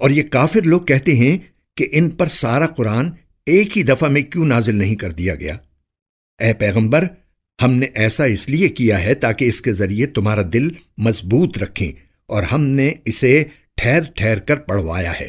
اور یہ کافر لوگ کہتے ہیں کہ ان پر سارا قرآن ایک ہی دفعہ میں کیوں نازل نہیں کر دیا گیا؟ اے پیغمبر، ہم نے ایسا اس لیے کیا ہے تاکہ اس کے ذریعے تمہارا دل مضبوط رکھیں اور ہم نے اسے ٹھہر ٹھہر کر پڑھوایا ہے۔